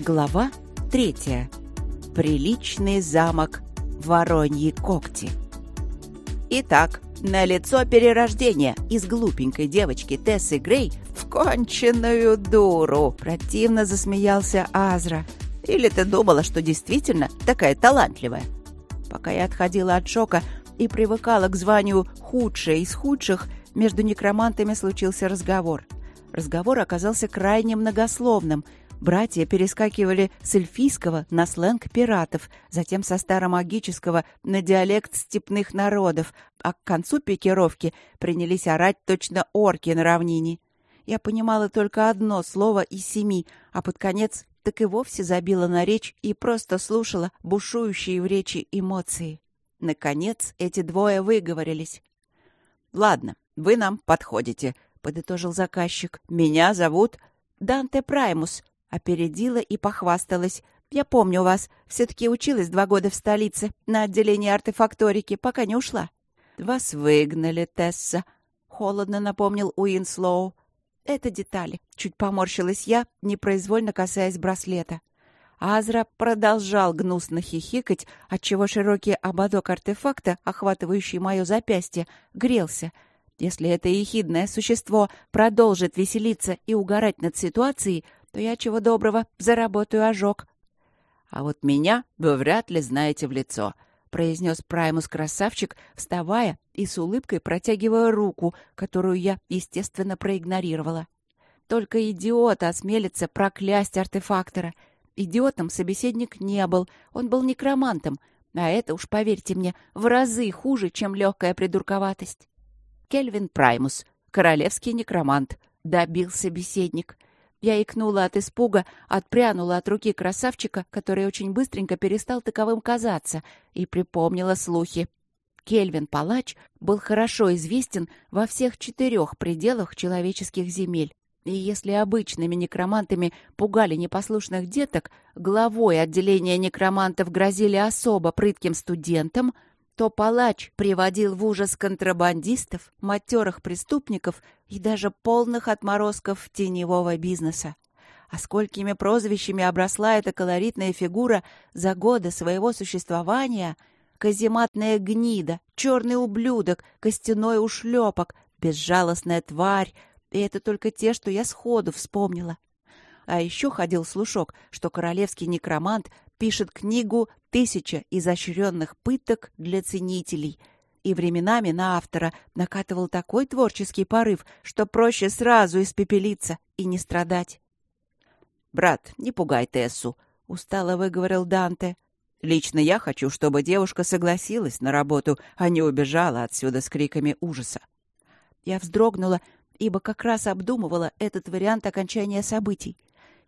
Глава третья. Приличный замок Вороньи когти. Итак, на лицо перерождение из глупенькой девочки Тессы Грей в конченую дуру. Противно засмеялся Азра. Или ты думала, что действительно такая талантливая? Пока я отходила от шока и привыкала к званию «худшая из худших», между некромантами случился разговор. Разговор оказался крайне многословным. Братья перескакивали с эльфийского на сленг пиратов, затем со старомагического на диалект степных народов, а к концу пикировки принялись орать точно орки на равнине. Я понимала только одно слово из семи, а под конец так и вовсе забила на речь и просто слушала бушующие в речи эмоции. Наконец эти двое выговорились. «Ладно, вы нам подходите», — подытожил заказчик. «Меня зовут Данте Праймус», — опередила и похвасталась. «Я помню вас. Все-таки училась два года в столице на отделении артефакторики, пока не ушла». «Вас выгнали, Тесса», — холодно напомнил Уинслоу. «Это детали», — чуть поморщилась я, непроизвольно касаясь браслета. Азра продолжал гнусно хихикать, отчего широкий ободок артефакта, охватывающий мое запястье, грелся. Если это ехидное существо продолжит веселиться и угорать над ситуацией, то я чего доброго заработаю ожог. — А вот меня вы вряд ли знаете в лицо, — произнес Праймус-красавчик, вставая и с улыбкой протягивая руку, которую я, естественно, проигнорировала. Только идиот осмелится проклясть артефактора — Идиотом собеседник не был, он был некромантом, а это уж, поверьте мне, в разы хуже, чем легкая придурковатость. Кельвин Праймус, королевский некромант, добил собеседник. Я икнула от испуга, отпрянула от руки красавчика, который очень быстренько перестал таковым казаться, и припомнила слухи. Кельвин Палач был хорошо известен во всех четырех пределах человеческих земель. И если обычными некромантами пугали непослушных деток, главой отделения некромантов грозили особо прытким студентам, то палач приводил в ужас контрабандистов, матерых преступников и даже полных отморозков теневого бизнеса. А сколькими прозвищами обросла эта колоритная фигура за годы своего существования — казематная гнида, черный ублюдок, костяной ушлепок, безжалостная тварь, и это только те, что я сходу вспомнила. А еще ходил слушок, что королевский некромант пишет книгу «Тысяча изощренных пыток для ценителей», и временами на автора накатывал такой творческий порыв, что проще сразу испепелиться и не страдать. «Брат, не пугай Тессу», — устало выговорил Данте. «Лично я хочу, чтобы девушка согласилась на работу, а не убежала отсюда с криками ужаса». Я вздрогнула ибо как раз обдумывала этот вариант окончания событий.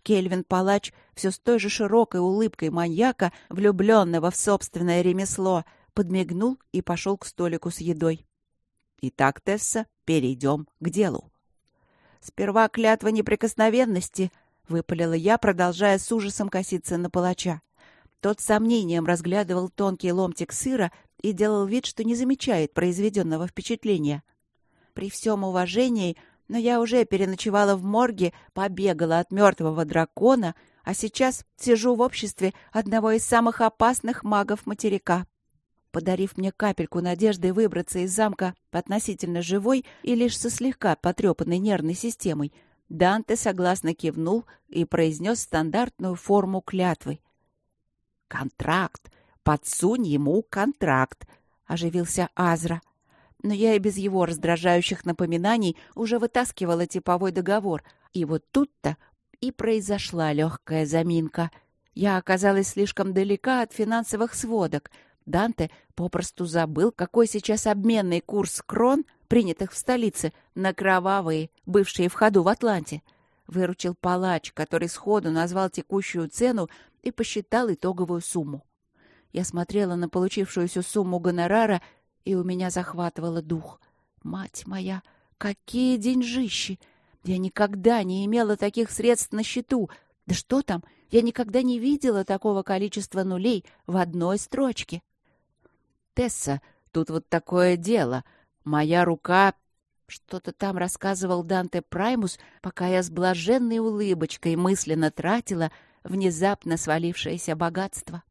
Кельвин Палач все с той же широкой улыбкой маньяка, влюбленного в собственное ремесло, подмигнул и пошел к столику с едой. «Итак, Тесса, перейдем к делу». «Сперва клятва неприкосновенности», — выпалила я, продолжая с ужасом коситься на палача. Тот с сомнением разглядывал тонкий ломтик сыра и делал вид, что не замечает произведенного впечатления — при всем уважении, но я уже переночевала в морге, побегала от мертвого дракона, а сейчас сижу в обществе одного из самых опасных магов материка. Подарив мне капельку надежды выбраться из замка относительно живой и лишь со слегка потрепанной нервной системой, Данте согласно кивнул и произнес стандартную форму клятвы. «Контракт! Подсунь ему контракт!» — оживился Азра но я и без его раздражающих напоминаний уже вытаскивала типовой договор. И вот тут-то и произошла легкая заминка. Я оказалась слишком далека от финансовых сводок. Данте попросту забыл, какой сейчас обменный курс крон, принятых в столице, на кровавые, бывшие в ходу в Атланте. Выручил палач, который сходу назвал текущую цену и посчитал итоговую сумму. Я смотрела на получившуюся сумму гонорара и у меня захватывало дух. Мать моя, какие деньжищи! Я никогда не имела таких средств на счету. Да что там, я никогда не видела такого количества нулей в одной строчке. Тесса, тут вот такое дело. Моя рука... Что-то там рассказывал Данте Праймус, пока я с блаженной улыбочкой мысленно тратила внезапно свалившееся богатство.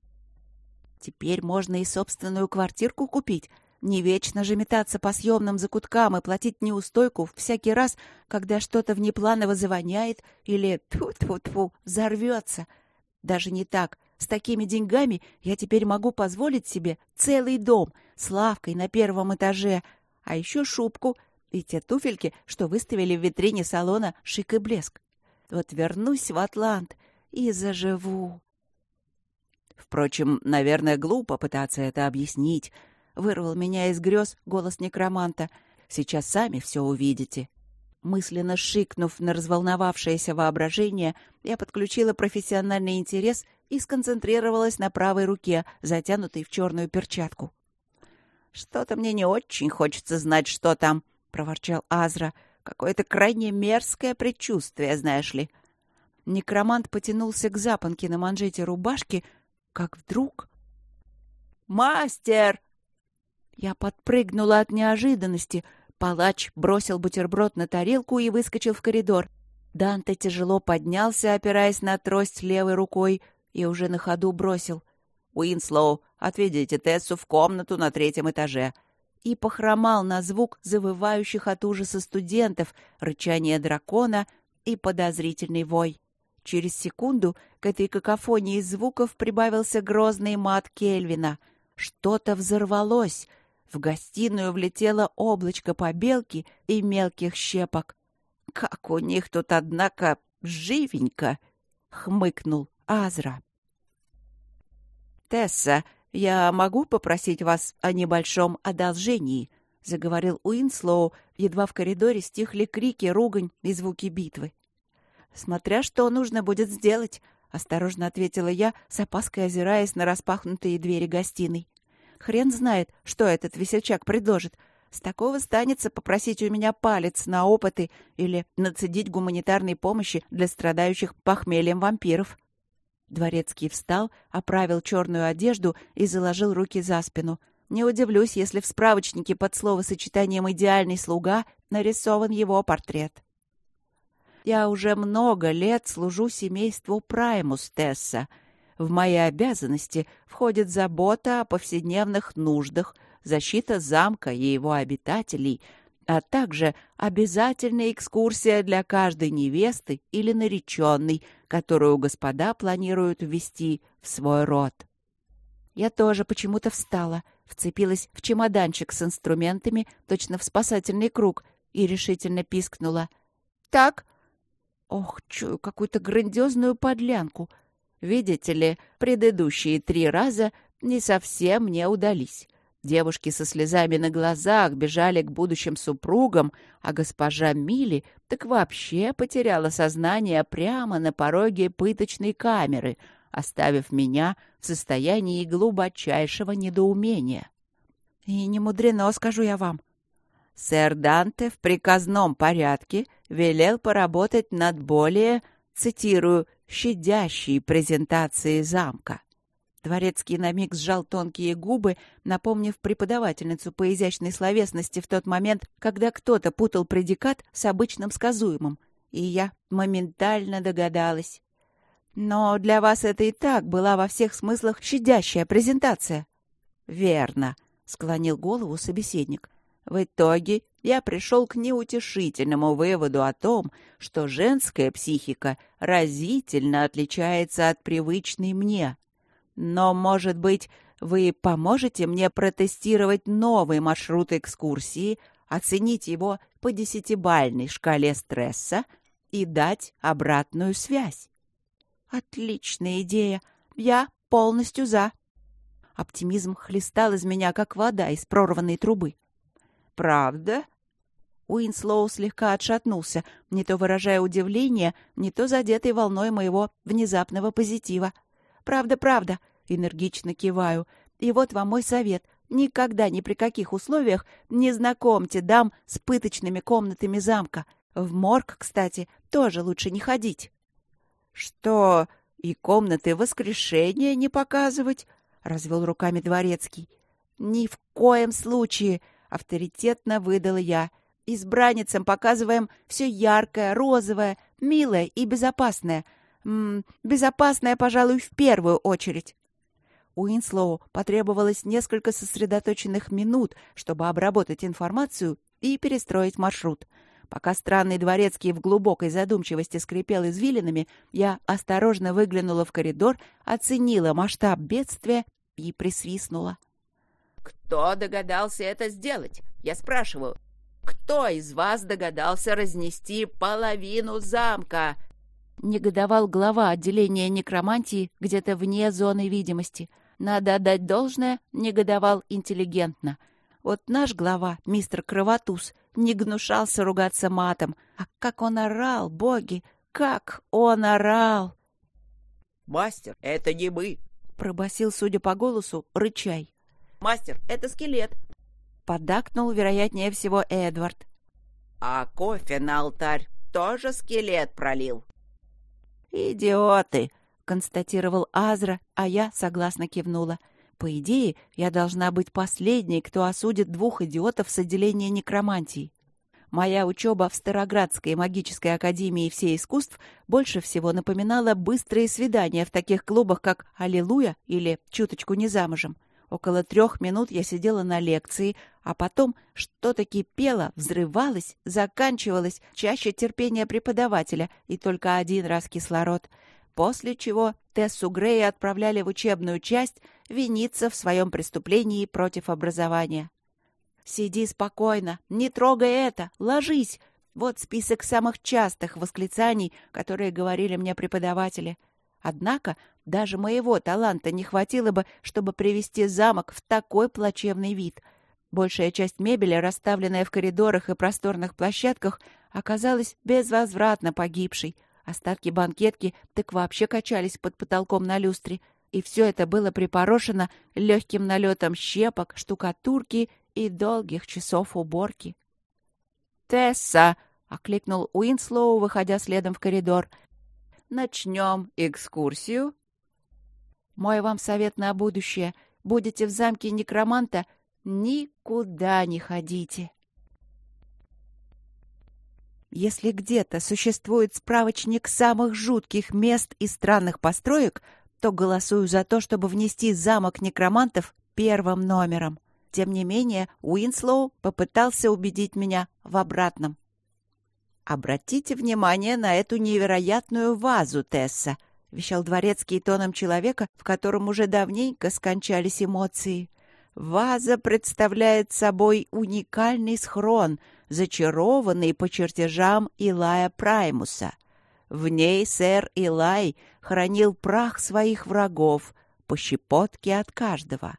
Теперь можно и собственную квартирку купить. Не вечно же метаться по съемным закуткам и платить неустойку всякий раз, когда что-то внепланово завоняет или, тьфу-тьфу-тьфу, взорвется. Даже не так. С такими деньгами я теперь могу позволить себе целый дом с лавкой на первом этаже, а еще шубку и те туфельки, что выставили в витрине салона «Шик и блеск». Вот вернусь в Атлант и заживу. Впрочем, наверное, глупо пытаться это объяснить. Вырвал меня из грез голос некроманта. Сейчас сами все увидите. Мысленно шикнув на разволновавшееся воображение, я подключила профессиональный интерес и сконцентрировалась на правой руке, затянутой в черную перчатку. «Что-то мне не очень хочется знать, что там», — проворчал Азра. «Какое-то крайне мерзкое предчувствие, знаешь ли». Некромант потянулся к запонке на манжете рубашки, как вдруг... «Мастер!» Я подпрыгнула от неожиданности. Палач бросил бутерброд на тарелку и выскочил в коридор. Данте тяжело поднялся, опираясь на трость левой рукой, и уже на ходу бросил. «Уинслоу, отведите Тессу в комнату на третьем этаже». И похромал на звук завывающих от ужаса студентов, рычание дракона и подозрительный вой. Через секунду к этой какофонии звуков прибавился грозный мат Кельвина. Что-то взорвалось. В гостиную влетело облачко побелки и мелких щепок. «Как у них тут, однако, живенько!» — хмыкнул Азра. «Тесса, я могу попросить вас о небольшом одолжении?» — заговорил Уинслоу, едва в коридоре стихли крики, ругань и звуки битвы. «Смотря что нужно будет сделать», — осторожно ответила я, с опаской озираясь на распахнутые двери гостиной. «Хрен знает, что этот весельчак предложит. С такого станется попросить у меня палец на опыты или нацедить гуманитарной помощи для страдающих похмельем вампиров». Дворецкий встал, оправил черную одежду и заложил руки за спину. Не удивлюсь, если в справочнике под словосочетанием «идеальный слуга» нарисован его портрет. Я уже много лет служу семейству Праймус Тесса. В мои обязанности входит забота о повседневных нуждах, защита замка и его обитателей, а также обязательная экскурсия для каждой невесты или нареченной, которую господа планируют ввести в свой род. Я тоже почему-то встала, вцепилась в чемоданчик с инструментами, точно в спасательный круг, и решительно пискнула. «Так, Ох, чую какую-то грандиозную подлянку. Видите ли, предыдущие три раза не совсем мне удались. Девушки со слезами на глазах бежали к будущим супругам, а госпожа Мили так вообще потеряла сознание прямо на пороге пыточной камеры, оставив меня в состоянии глубочайшего недоумения. И не мудрено, скажу я вам. Сэр Данте в приказном порядке велел поработать над более, цитирую, «щадящей презентацией замка». Дворецкий на миг сжал тонкие губы, напомнив преподавательницу по изящной словесности в тот момент, когда кто-то путал предикат с обычным сказуемым, и я моментально догадалась. «Но для вас это и так была во всех смыслах щадящая презентация». «Верно», — склонил голову собеседник. В итоге я пришел к неутешительному выводу о том, что женская психика разительно отличается от привычной мне. Но, может быть, вы поможете мне протестировать новый маршрут экскурсии, оценить его по десятибалльной шкале стресса и дать обратную связь? Отличная идея. Я полностью за. Оптимизм хлестал из меня, как вода из прорванной трубы. «Правда?» Уинслоу слегка отшатнулся, не то выражая удивление, не то задетой волной моего внезапного позитива. «Правда, правда», — энергично киваю. «И вот вам мой совет. Никогда ни при каких условиях не знакомьте дам с пыточными комнатами замка. В морг, кстати, тоже лучше не ходить». «Что, и комнаты воскрешения не показывать?» — развел руками дворецкий. «Ни в коем случае!» — авторитетно выдала я. «Избранницам показываем все яркое, розовое, милое и безопасное. М -м, безопасная, пожалуй, в первую очередь. Уинслоу потребовалось несколько сосредоточенных минут, чтобы обработать информацию и перестроить маршрут. Пока странный дворецкий в глубокой задумчивости скрипел извилинами, я осторожно выглянула в коридор, оценила масштаб бедствия и присвистнула. «Кто догадался это сделать? Я спрашиваю, кто из вас догадался разнести половину замка?» Негодовал глава отделения некромантии где-то вне зоны видимости. Надо отдать должное, негодовал интеллигентно. Вот наш глава, мистер Кровотус, не гнушался ругаться матом. А как он орал, боги! Как он орал! «Мастер, это не мы!» — пробасил, судя по голосу, рычай. «Мастер, это скелет!» Подакнул, вероятнее всего, Эдвард. «А кофе на алтарь тоже скелет пролил!» «Идиоты!» — констатировал Азра, а я согласно кивнула. По идее, я должна быть последней, кто осудит двух идиотов с отделения некромантии. Моя учеба в Староградской магической академии всех искусств больше всего напоминала быстрые свидания в таких клубах, как «Аллилуйя» или «Чуточку не замужем». Около трех минут я сидела на лекции, а потом что-то кипело, взрывалось, заканчивалось, чаще терпение преподавателя и только один раз кислород — после чего Тессу Грея отправляли в учебную часть виниться в своем преступлении против образования. «Сиди спокойно, не трогай это, ложись!» Вот список самых частых восклицаний, которые говорили мне преподаватели. Однако даже моего таланта не хватило бы, чтобы привести замок в такой плачевный вид. Большая часть мебели, расставленная в коридорах и просторных площадках, оказалась безвозвратно погибшей — Остатки банкетки так вообще качались под потолком на люстре, и все это было припорошено легким налетом щепок, штукатурки и долгих часов уборки. «Тесса!» — окликнул Уинслоу, выходя следом в коридор. «Начнем экскурсию?» «Мой вам совет на будущее. Будете в замке некроманта, никуда не ходите». Если где-то существует справочник самых жутких мест и странных построек, то голосую за то, чтобы внести замок некромантов первым номером. Тем не менее, Уинслоу попытался убедить меня в обратном. «Обратите внимание на эту невероятную вазу, Тесса», — вещал дворецкий тоном человека, в котором уже давненько скончались эмоции. «Ваза представляет собой уникальный схрон — зачарованный по чертежам Илая Праймуса. В ней сэр Илай хранил прах своих врагов, по щепотке от каждого.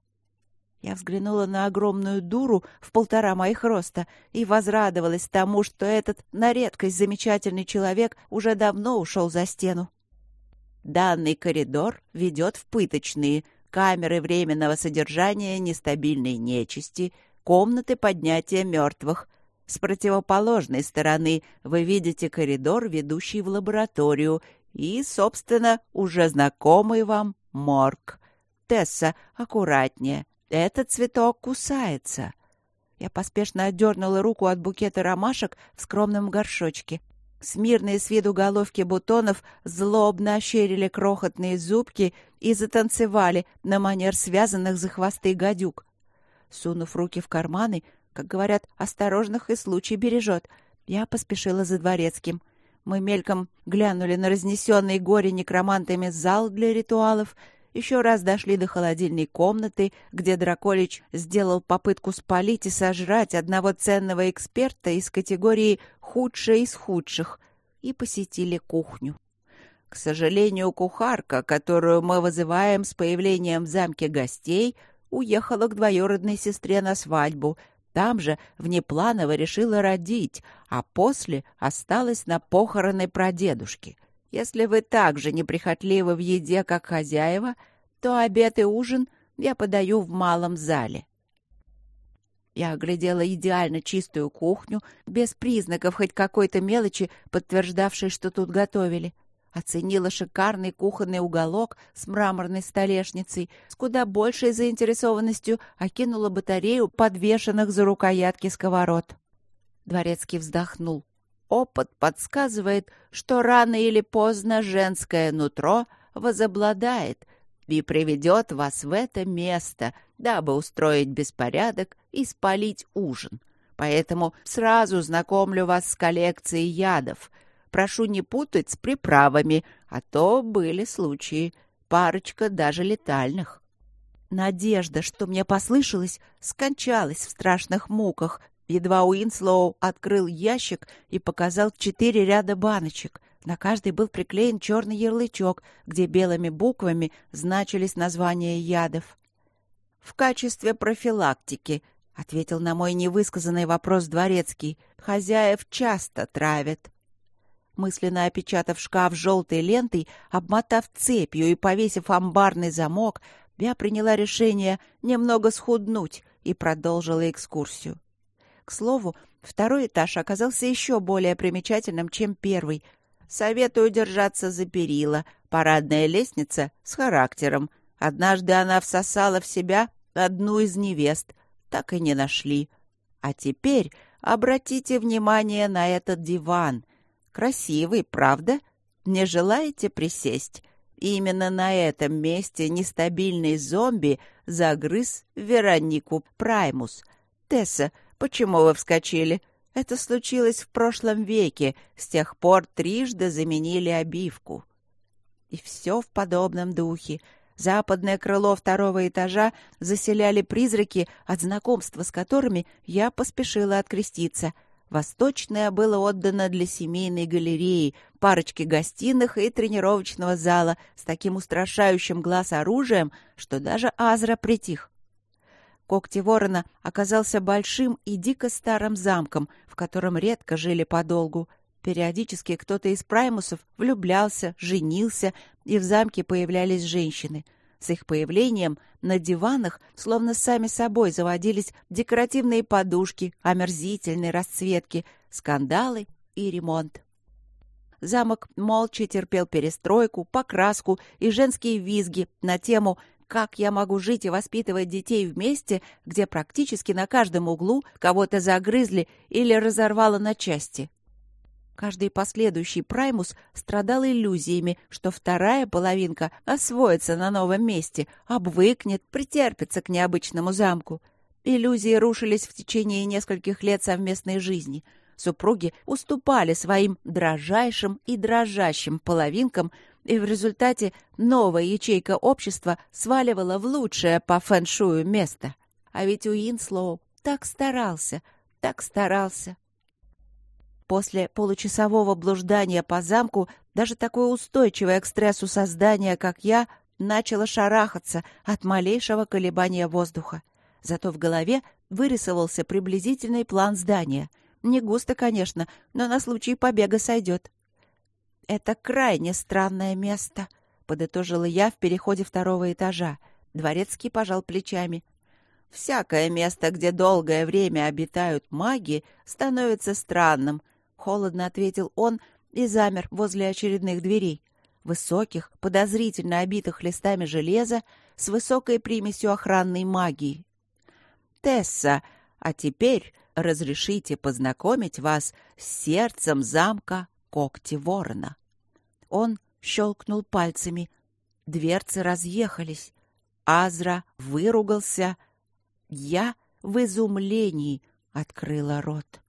Я взглянула на огромную дуру в полтора моих роста и возрадовалась тому, что этот на редкость замечательный человек уже давно ушел за стену. Данный коридор ведет в пыточные, камеры временного содержания нестабильной нечисти, комнаты поднятия мертвых, с противоположной стороны вы видите коридор, ведущий в лабораторию, и, собственно, уже знакомый вам морг. Тесса, аккуратнее. Этот цветок кусается. Я поспешно отдернула руку от букета ромашек в скромном горшочке. Смирные с виду головки бутонов злобно ощерили крохотные зубки и затанцевали на манер связанных за хвосты гадюк. Сунув руки в карманы, как говорят, осторожных и случай бережет. Я поспешила за дворецким. Мы мельком глянули на разнесенный горе некромантами зал для ритуалов, еще раз дошли до холодильной комнаты, где Драколич сделал попытку спалить и сожрать одного ценного эксперта из категории «худшее из худших», и посетили кухню. К сожалению, кухарка, которую мы вызываем с появлением в замке гостей, уехала к двоюродной сестре на свадьбу, там же внепланово решила родить, а после осталась на похороны прадедушки. Если вы так же неприхотливы в еде, как хозяева, то обед и ужин я подаю в малом зале. Я оглядела идеально чистую кухню, без признаков хоть какой-то мелочи, подтверждавшей, что тут готовили. — Оценила шикарный кухонный уголок с мраморной столешницей, с куда большей заинтересованностью окинула батарею подвешенных за рукоятки сковород. Дворецкий вздохнул. Опыт подсказывает, что рано или поздно женское нутро возобладает и приведет вас в это место, дабы устроить беспорядок и спалить ужин. Поэтому сразу знакомлю вас с коллекцией ядов. Прошу не путать с приправами, а то были случаи, парочка даже летальных. Надежда, что мне послышалось, скончалась в страшных муках. Едва Уинслоу открыл ящик и показал четыре ряда баночек. На каждой был приклеен черный ярлычок, где белыми буквами значились названия ядов. «В качестве профилактики», — ответил на мой невысказанный вопрос дворецкий, — «хозяев часто травят». Мысленно опечатав шкаф желтой лентой, обмотав цепью и повесив амбарный замок, я приняла решение немного схуднуть и продолжила экскурсию. К слову, второй этаж оказался еще более примечательным, чем первый. Советую держаться за перила. Парадная лестница с характером. Однажды она всосала в себя одну из невест. Так и не нашли. А теперь обратите внимание на этот диван. Красивый, правда? Не желаете присесть? Именно на этом месте нестабильный зомби загрыз Веронику Праймус. «Тесса, почему вы вскочили?» Это случилось в прошлом веке. С тех пор трижды заменили обивку. И все в подобном духе. Западное крыло второго этажа заселяли призраки, от знакомства с которыми я поспешила откреститься — Восточное было отдано для семейной галереи, парочки гостиных и тренировочного зала с таким устрашающим глаз оружием, что даже Азра притих. Когти ворона оказался большим и дико старым замком, в котором редко жили подолгу. Периодически кто-то из праймусов влюблялся, женился, и в замке появлялись женщины — с их появлением на диванах словно сами собой заводились декоративные подушки, омерзительные расцветки, скандалы и ремонт. Замок молча терпел перестройку, покраску и женские визги на тему «Как я могу жить и воспитывать детей вместе, где практически на каждом углу кого-то загрызли или разорвало на части?» Каждый последующий праймус страдал иллюзиями, что вторая половинка освоится на новом месте, обвыкнет, претерпится к необычному замку. Иллюзии рушились в течение нескольких лет совместной жизни. Супруги уступали своим дрожайшим и дрожащим половинкам, и в результате новая ячейка общества сваливала в лучшее по фэншую место. А ведь Уинслоу так старался, так старался. После получасового блуждания по замку даже такое устойчивое к стрессу создание, как я, начало шарахаться от малейшего колебания воздуха. Зато в голове вырисовался приблизительный план здания. Не густо, конечно, но на случай побега сойдет. «Это крайне странное место», — подытожила я в переходе второго этажа. Дворецкий пожал плечами. «Всякое место, где долгое время обитают маги, становится странным», Холодно ответил он и замер возле очередных дверей. Высоких, подозрительно обитых листами железа с высокой примесью охранной магии. «Тесса, а теперь разрешите познакомить вас с сердцем замка Когти Ворона». Он щелкнул пальцами. Дверцы разъехались. Азра выругался. Я в изумлении открыла рот.